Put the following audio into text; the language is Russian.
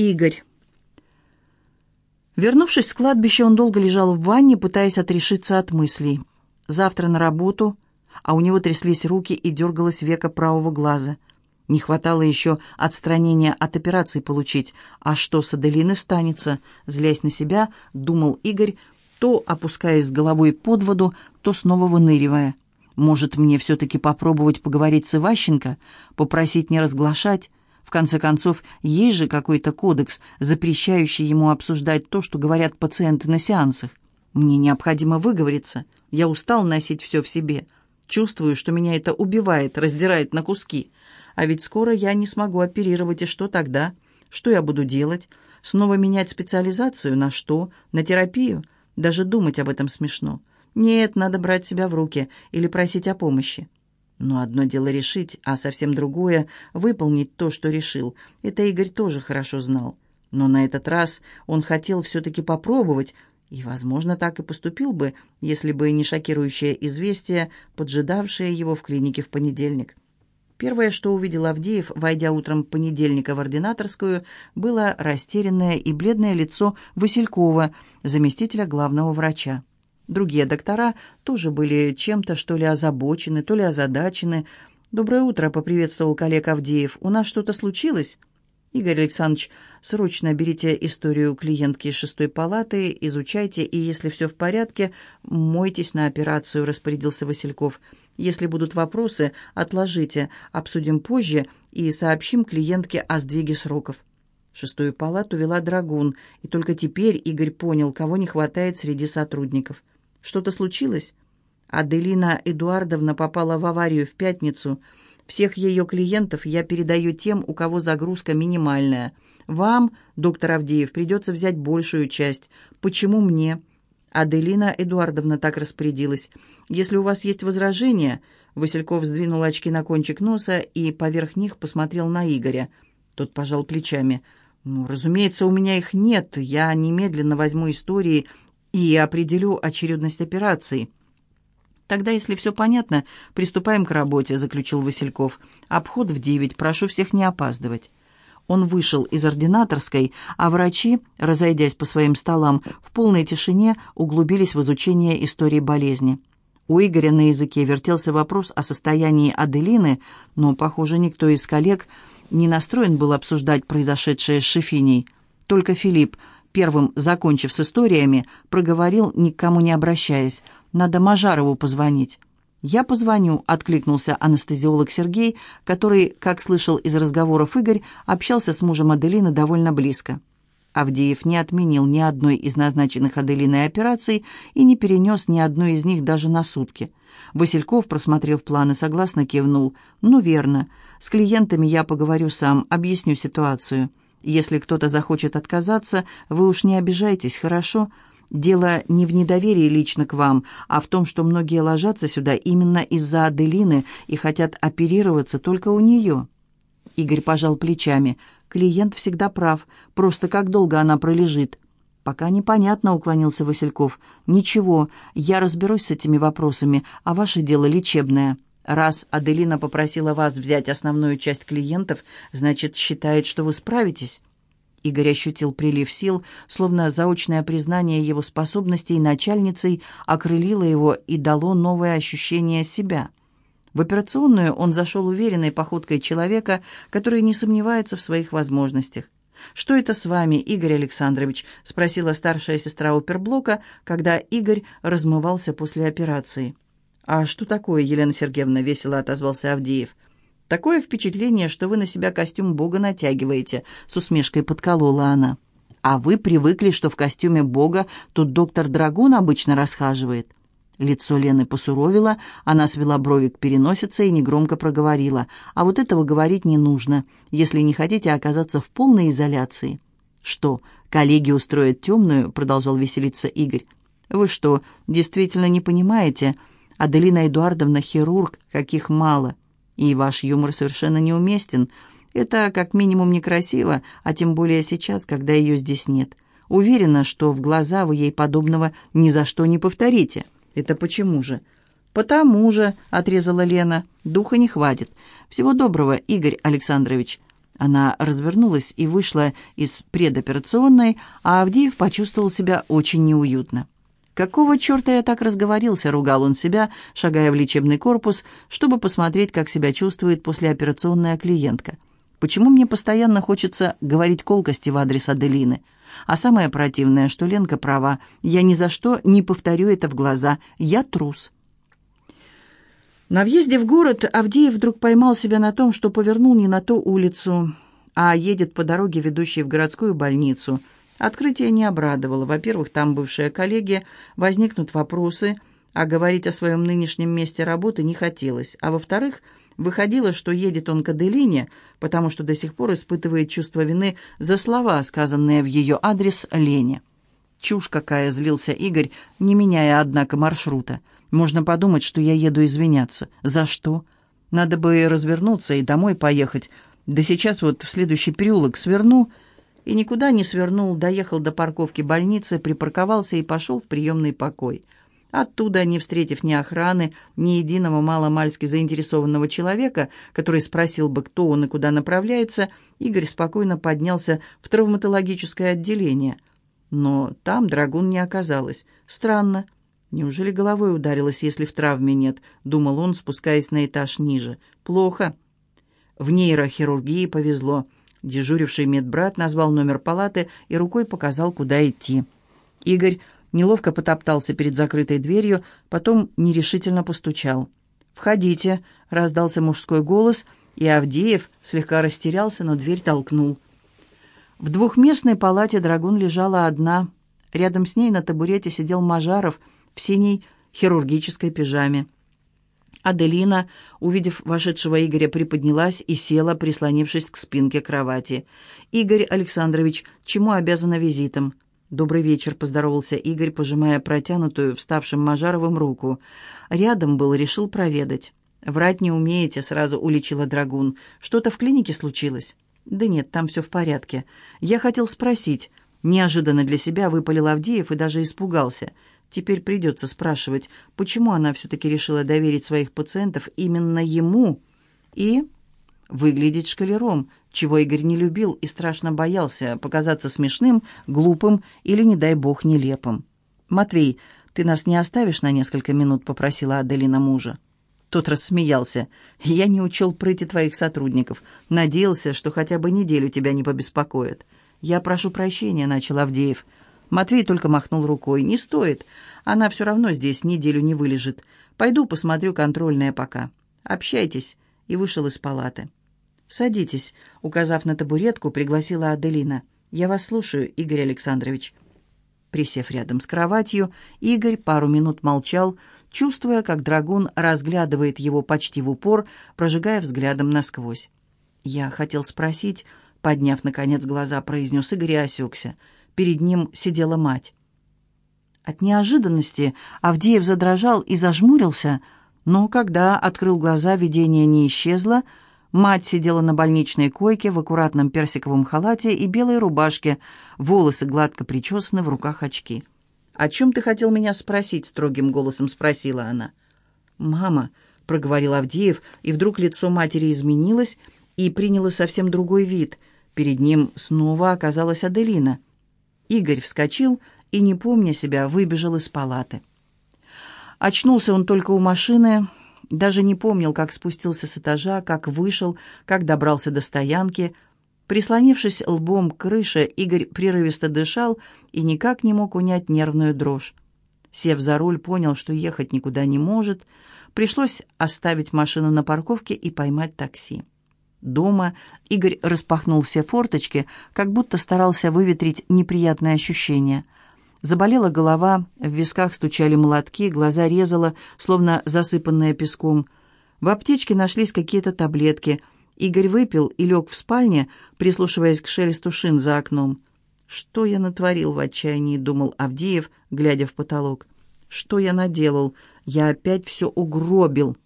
Игорь. Вернувшись с кладбища, он долго лежал в ванне, пытаясь отрешиться от мыслей. Завтра на работу, а у него тряслись руки и дергалось века правого глаза. Не хватало еще отстранения от операции получить. А что с Аделиной станется? Злясь на себя, думал Игорь, то опускаясь головой под воду, то снова выныривая. Может, мне все-таки попробовать поговорить с Иващенко, попросить не разглашать? В конце концов, есть же какой-то кодекс, запрещающий ему обсуждать то, что говорят пациенты на сеансах. Мне необходимо выговориться. Я устал носить все в себе. Чувствую, что меня это убивает, раздирает на куски. А ведь скоро я не смогу оперировать, и что тогда? Что я буду делать? Снова менять специализацию? На что? На терапию? Даже думать об этом смешно. Нет, надо брать себя в руки или просить о помощи. Но одно дело решить, а совсем другое — выполнить то, что решил. Это Игорь тоже хорошо знал. Но на этот раз он хотел все-таки попробовать, и, возможно, так и поступил бы, если бы не шокирующее известие, поджидавшее его в клинике в понедельник. Первое, что увидел Авдеев, войдя утром понедельника в ординаторскую, было растерянное и бледное лицо Василькова, заместителя главного врача. Другие доктора тоже были чем-то, что ли, озабочены, то ли озадачены. «Доброе утро», — поприветствовал коллег Авдеев. «У нас что-то случилось?» «Игорь Александрович, срочно берите историю клиентки шестой палаты, изучайте, и если все в порядке, мойтесь на операцию», — распорядился Васильков. «Если будут вопросы, отложите, обсудим позже и сообщим клиентке о сдвиге сроков». Шестую палату вела Драгун, и только теперь Игорь понял, кого не хватает среди сотрудников. Что-то случилось? Аделина Эдуардовна попала в аварию в пятницу. Всех ее клиентов я передаю тем, у кого загрузка минимальная. Вам, доктор Авдеев, придется взять большую часть. Почему мне? Аделина Эдуардовна так распорядилась. Если у вас есть возражения... Васильков сдвинул очки на кончик носа и поверх них посмотрел на Игоря. Тот пожал плечами. «Ну, разумеется, у меня их нет. Я немедленно возьму истории и определю очередность операций». «Тогда, если все понятно, приступаем к работе», — заключил Васильков. «Обход в девять. Прошу всех не опаздывать». Он вышел из ординаторской, а врачи, разойдясь по своим столам, в полной тишине углубились в изучение истории болезни. У Игоря на языке вертелся вопрос о состоянии Аделины, но, похоже, никто из коллег не настроен был обсуждать произошедшее с Шефиней. Только Филипп, первым, закончив с историями, проговорил, никому не обращаясь, «Надо Мажарову позвонить». «Я позвоню», — откликнулся анестезиолог Сергей, который, как слышал из разговоров Игорь, общался с мужем Аделины довольно близко. Авдеев не отменил ни одной из назначенных Аделиной операций и не перенес ни одной из них даже на сутки. Васильков, просмотрев планы, согласно кивнул. «Ну, верно. С клиентами я поговорю сам, объясню ситуацию». Если кто-то захочет отказаться, вы уж не обижайтесь, хорошо? Дело не в недоверии лично к вам, а в том, что многие ложатся сюда именно из-за Аделины и хотят оперироваться только у нее». Игорь пожал плечами. «Клиент всегда прав. Просто как долго она пролежит?» «Пока непонятно», — уклонился Васильков. «Ничего, я разберусь с этими вопросами, а ваше дело лечебное». Раз Аделина попросила вас взять основную часть клиентов, значит, считает, что вы справитесь. Игорь ощутил прилив сил, словно заочное признание его способностей начальницей окрылило его и дало новое ощущение себя. В операционную он зашел уверенной походкой человека, который не сомневается в своих возможностях. «Что это с вами, Игорь Александрович?» — спросила старшая сестра оперблока, когда Игорь размывался после операции. «А что такое, Елена Сергеевна?» — весело отозвался Авдеев. «Такое впечатление, что вы на себя костюм Бога натягиваете», — с усмешкой подколола она. «А вы привыкли, что в костюме Бога тут доктор Драгун обычно расхаживает». Лицо Лены посуровило, она свела брови к переносице и негромко проговорила. «А вот этого говорить не нужно, если не хотите оказаться в полной изоляции». «Что, коллеги устроят темную?» — продолжал веселиться Игорь. «Вы что, действительно не понимаете?» Аделина Эдуардовна хирург, каких мало. И ваш юмор совершенно неуместен. Это как минимум некрасиво, а тем более сейчас, когда ее здесь нет. Уверена, что в глаза вы ей подобного ни за что не повторите. Это почему же? «Потому же», — отрезала Лена, — «духа не хватит. Всего доброго, Игорь Александрович». Она развернулась и вышла из предоперационной, а Авдеев почувствовал себя очень неуютно. «Какого черта я так разговорился?» — ругал он себя, шагая в лечебный корпус, чтобы посмотреть, как себя чувствует послеоперационная клиентка. «Почему мне постоянно хочется говорить колкости в адрес Аделины?» А самое противное, что Ленка права. Я ни за что не повторю это в глаза. Я трус. На въезде в город Авдеев вдруг поймал себя на том, что повернул не на ту улицу, а едет по дороге, ведущей в городскую больницу. Открытие не обрадовало. Во-первых, там бывшие коллеги, возникнут вопросы, а говорить о своем нынешнем месте работы не хотелось. А во-вторых, выходило, что едет он к Аделине, потому что до сих пор испытывает чувство вины за слова, сказанные в ее адрес Лене. Чушь какая, злился Игорь, не меняя, однако, маршрута. Можно подумать, что я еду извиняться. За что? Надо бы развернуться и домой поехать. Да сейчас вот в следующий переулок сверну. И никуда не свернул, доехал до парковки больницы, припарковался и пошел в приемный покой. Оттуда, не встретив ни охраны, ни единого маломальски заинтересованного человека, который спросил бы, кто он и куда направляется, Игорь спокойно поднялся в травматологическое отделение. Но там драгун не оказалось. Странно. Неужели головой ударилась, если в травме нет? Думал он, спускаясь на этаж ниже. Плохо. В нейрохирургии повезло. Дежуривший медбрат назвал номер палаты и рукой показал, куда идти. Игорь неловко потоптался перед закрытой дверью, потом нерешительно постучал. «Входите», — раздался мужской голос, и Авдеев слегка растерялся, но дверь толкнул. В двухместной палате Драгун лежала одна. Рядом с ней на табурете сидел Мажаров — в синей хирургической пижаме. Аделина, увидев вошедшего Игоря, приподнялась и села, прислонившись к спинке кровати. «Игорь Александрович, чему обязана визитом?» «Добрый вечер», — поздоровался Игорь, пожимая протянутую, вставшим Мажаровым руку. Рядом был, решил проведать. «Врать не умеете», — сразу уличила Драгун. «Что-то в клинике случилось?» «Да нет, там все в порядке. Я хотел спросить». Неожиданно для себя выпалил Авдеев и даже испугался. Теперь придется спрашивать, почему она все-таки решила доверить своих пациентов именно ему и выглядеть шкалером, чего Игорь не любил и страшно боялся показаться смешным, глупым или, не дай бог, нелепым. «Матвей, ты нас не оставишь на несколько минут?» — попросила Аделина мужа. Тот рассмеялся. «Я не учел прыти твоих сотрудников. Надеялся, что хотя бы неделю тебя не побеспокоят». «Я прошу прощения», — начал Авдеев. Матвей только махнул рукой. «Не стоит. Она все равно здесь неделю не вылежит. Пойду посмотрю контрольное пока. Общайтесь». И вышел из палаты. «Садитесь», — указав на табуретку, пригласила Аделина. «Я вас слушаю, Игорь Александрович». Присев рядом с кроватью, Игорь пару минут молчал, чувствуя, как драгун разглядывает его почти в упор, прожигая взглядом насквозь. «Я хотел спросить», — подняв, наконец, глаза, произнес Игорь и осекся — Перед ним сидела мать. От неожиданности Авдеев задрожал и зажмурился, но когда открыл глаза, видение не исчезло. Мать сидела на больничной койке в аккуратном персиковом халате и белой рубашке, волосы гладко причесаны, в руках очки. «О чем ты хотел меня спросить?» — строгим голосом спросила она. «Мама», — проговорил Авдеев, и вдруг лицо матери изменилось и приняло совсем другой вид. Перед ним снова оказалась Аделина — Игорь вскочил и, не помня себя, выбежал из палаты. Очнулся он только у машины, даже не помнил, как спустился с этажа, как вышел, как добрался до стоянки. Прислонившись лбом к крыше, Игорь прерывисто дышал и никак не мог унять нервную дрожь. Сев за руль, понял, что ехать никуда не может. Пришлось оставить машину на парковке и поймать такси. Дома Игорь распахнул все форточки, как будто старался выветрить неприятные ощущения. Заболела голова, в висках стучали молотки, глаза резало, словно засыпанные песком. В аптечке нашлись какие-то таблетки. Игорь выпил и лег в спальне, прислушиваясь к шелесту шин за окном. «Что я натворил в отчаянии?» — думал Авдеев, глядя в потолок. «Что я наделал? Я опять все угробил».